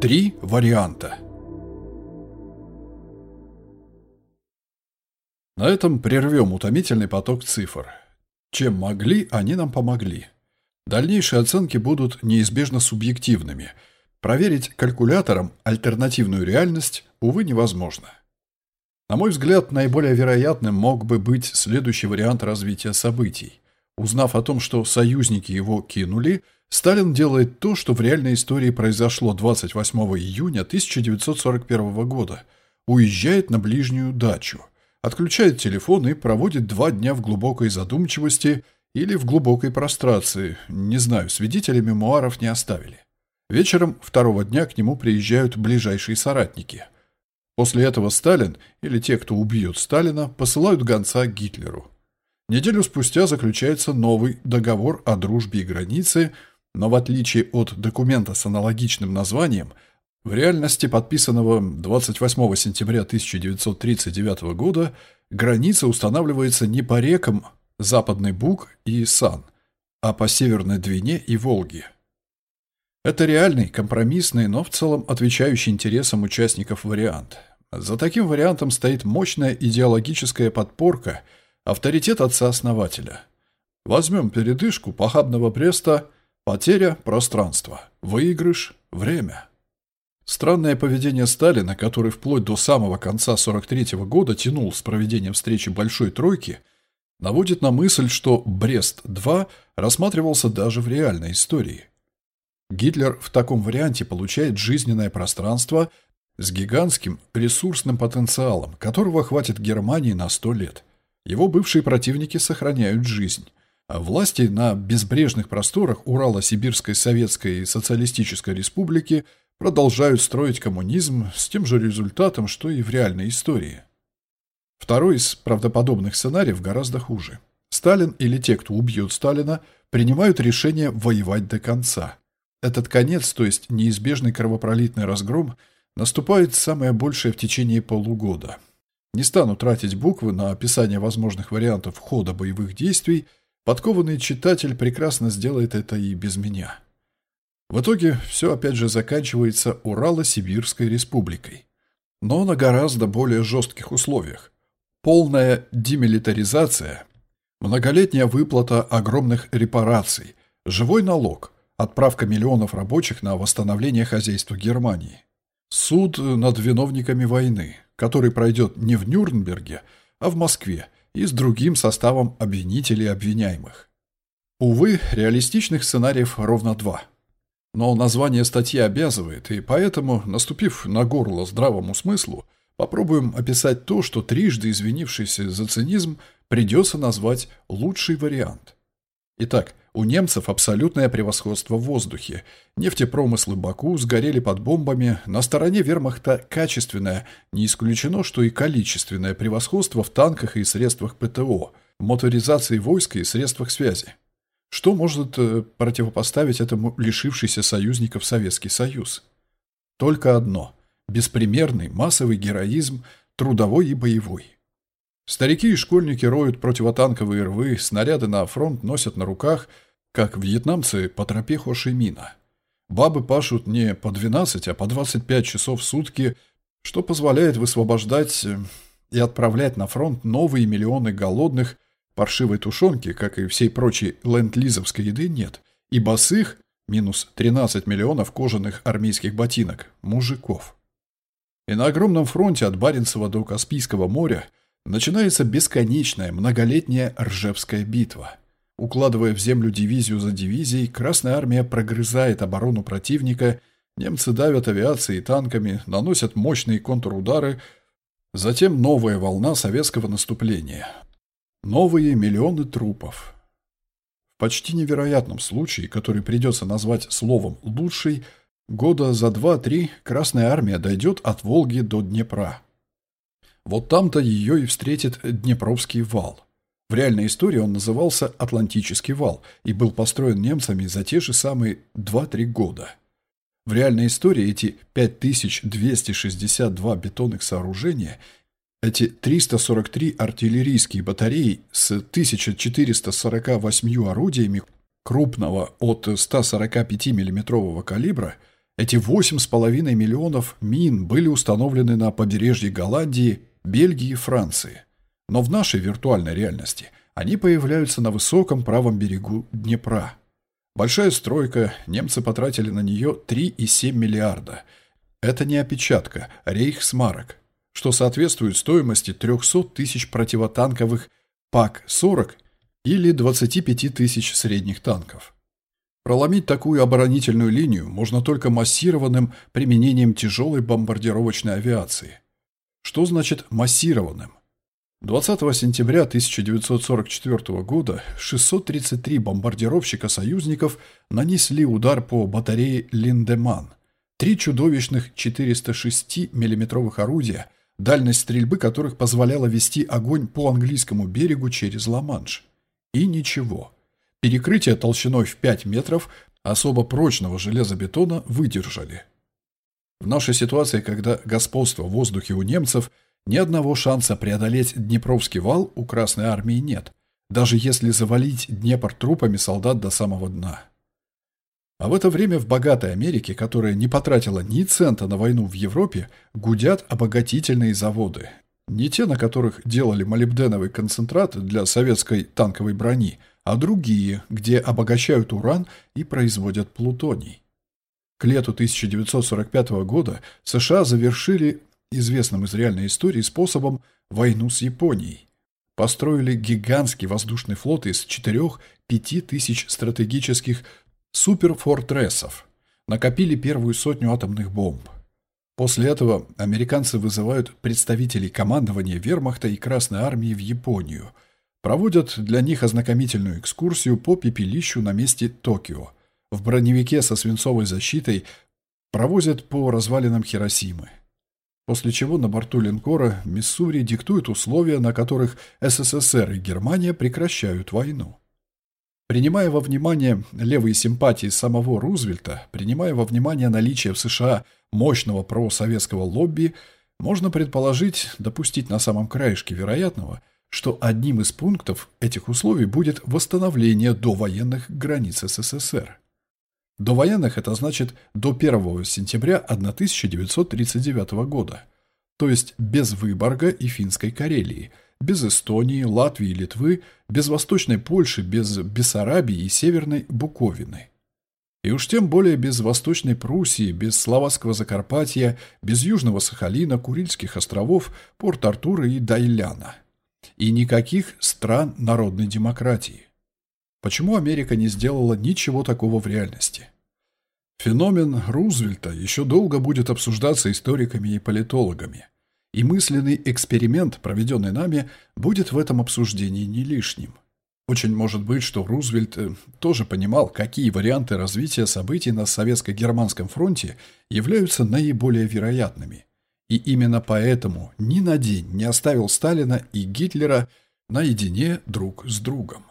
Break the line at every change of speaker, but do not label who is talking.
Три варианта. На этом прервем утомительный поток цифр. Чем могли, они нам помогли. Дальнейшие оценки будут неизбежно субъективными. Проверить калькулятором альтернативную реальность, увы, невозможно. На мой взгляд, наиболее вероятным мог бы быть следующий вариант развития событий. Узнав о том, что союзники его кинули, Сталин делает то, что в реальной истории произошло 28 июня 1941 года. Уезжает на ближнюю дачу – отключает телефон и проводит два дня в глубокой задумчивости или в глубокой прострации, не знаю, свидетелей мемуаров не оставили. Вечером второго дня к нему приезжают ближайшие соратники. После этого Сталин, или те, кто убьет Сталина, посылают гонца Гитлеру. Неделю спустя заключается новый договор о дружбе и границе, но в отличие от документа с аналогичным названием – в реальности подписанного 28 сентября 1939 года граница устанавливается не по рекам Западный Буг и Сан, а по Северной Двине и Волге. Это реальный, компромиссный, но в целом отвечающий интересам участников вариант. За таким вариантом стоит мощная идеологическая подпорка, авторитет отца-основателя. Возьмем передышку похабного Бреста, потеря пространства, выигрыш – время. Странное поведение Сталина, который вплоть до самого конца 43 -го года тянул с проведением встречи Большой Тройки, наводит на мысль, что Брест-2 рассматривался даже в реальной истории. Гитлер в таком варианте получает жизненное пространство с гигантским ресурсным потенциалом, которого хватит Германии на 100 лет. Его бывшие противники сохраняют жизнь. Власти на безбрежных просторах Урало-Сибирской Советской Социалистической Республики – продолжают строить коммунизм с тем же результатом, что и в реальной истории. Второй из правдоподобных сценариев гораздо хуже. Сталин или те, кто убьет Сталина, принимают решение воевать до конца. Этот конец, то есть неизбежный кровопролитный разгром, наступает самое большее в течение полугода. Не стану тратить буквы на описание возможных вариантов хода боевых действий, подкованный читатель прекрасно сделает это и без меня. В итоге все опять же заканчивается Урало-Сибирской республикой. Но на гораздо более жестких условиях. Полная демилитаризация, многолетняя выплата огромных репараций, живой налог, отправка миллионов рабочих на восстановление хозяйства Германии. Суд над виновниками войны, который пройдет не в Нюрнберге, а в Москве и с другим составом обвинителей и обвиняемых. Увы, реалистичных сценариев ровно два – но название статьи обязывает, и поэтому, наступив на горло здравому смыслу, попробуем описать то, что трижды извинившийся за цинизм придется назвать лучший вариант. Итак, у немцев абсолютное превосходство в воздухе. Нефтепромыслы Баку сгорели под бомбами, на стороне вермахта качественное, не исключено, что и количественное превосходство в танках и средствах ПТО, моторизации войска и средствах связи. Что может э, противопоставить этому лишившийся союзников Советский Союз? Только одно – беспримерный массовый героизм, трудовой и боевой. Старики и школьники роют противотанковые рвы, снаряды на фронт носят на руках, как вьетнамцы по тропе Хошимина. Бабы пашут не по 12, а по 25 часов в сутки, что позволяет высвобождать э, и отправлять на фронт новые миллионы голодных, Паршивой тушенки, как и всей прочей ленд-лизовской еды, нет. И босых, минус 13 миллионов кожаных армейских ботинок, мужиков. И на огромном фронте от Баренцева до Каспийского моря начинается бесконечная многолетняя Ржевская битва. Укладывая в землю дивизию за дивизией, Красная Армия прогрызает оборону противника, немцы давят авиацией и танками, наносят мощные контрудары, затем новая волна советского наступления – Новые миллионы трупов. В почти невероятном случае, который придется назвать словом «лучший», года за два-три Красная Армия дойдет от Волги до Днепра. Вот там-то ее и встретит Днепровский вал. В реальной истории он назывался Атлантический вал и был построен немцами за те же самые 2-3 года. В реальной истории эти 5262 бетонных сооружения – эти 343 артиллерийские батареи с 1448 орудиями крупного от 145 миллиметрового калибра Эти 8,5 миллионов мин были установлены на побережье Голландии, Бельгии и Франции. Но в нашей виртуальной реальности они появляются на высоком правом берегу Днепра. Большая стройка, немцы потратили на нее 3,7 миллиарда. Это не опечатка, рейхсмарок, что соответствует стоимости 300 тысяч противотанковых ПАК-40 или 25 тысяч средних танков. Проломить такую оборонительную линию можно только массированным применением тяжелой бомбардировочной авиации. Что значит массированным? 20 сентября 1944 года 633 бомбардировщика союзников нанесли удар по батарее «Линдеман». Три чудовищных 406 миллиметровых орудия, дальность стрельбы которых позволяла вести огонь по английскому берегу через Ла-Манш. И ничего. Перекрытие толщиной в 5 метров особо прочного железобетона выдержали. В нашей ситуации, когда господство в воздухе у немцев, ни одного шанса преодолеть Днепровский вал у Красной Армии нет, даже если завалить Днепр трупами солдат до самого дна. А в это время в богатой Америке, которая не потратила ни цента на войну в Европе, гудят обогатительные заводы. Не те, на которых делали молибденовый концентрат для советской танковой брони, а другие, где обогащают уран и производят плутоний. К лету 1945 года США завершили известным из реальной истории способом войну с Японией. Построили гигантский воздушный флот из 4-5 тысяч стратегических суперфортрессов. Накопили первую сотню атомных бомб. После этого американцы вызывают представителей командования вермахта и Красной армии в Японию – Проводят для них ознакомительную экскурсию по пепелищу на месте Токио. В броневике со свинцовой защитой провозят по развалинам Хиросимы. После чего на борту линкора Миссури диктуют условия, на которых СССР и Германия прекращают войну. Принимая во внимание левые симпатии самого Рузвельта, принимая во внимание наличие в США мощного просоветского лобби, можно предположить, допустить на самом краешке вероятного – что одним из пунктов этих условий будет восстановление довоенных границ СССР. До военных это значит до 1 сентября 1939 года, то есть без Выборга и Финской Карелии, без Эстонии, Латвии и Литвы, без Восточной Польши, без Бессарабии и Северной Буковины. И уж тем более без Восточной Пруссии, без Словацкого Закарпатья, без Южного Сахалина, Курильских островов, Порт-Артура и Дайляна – и никаких стран народной демократии. Почему Америка не сделала ничего такого в реальности? Феномен Рузвельта еще долго будет обсуждаться историками и политологами, и мысленный эксперимент, проведенный нами, будет в этом обсуждении не лишним. Очень может быть, что Рузвельт э, тоже понимал, какие варианты развития событий на Советско-Германском фронте являются наиболее вероятными, и именно поэтому ни на день не оставил Сталина и Гитлера наедине друг с другом.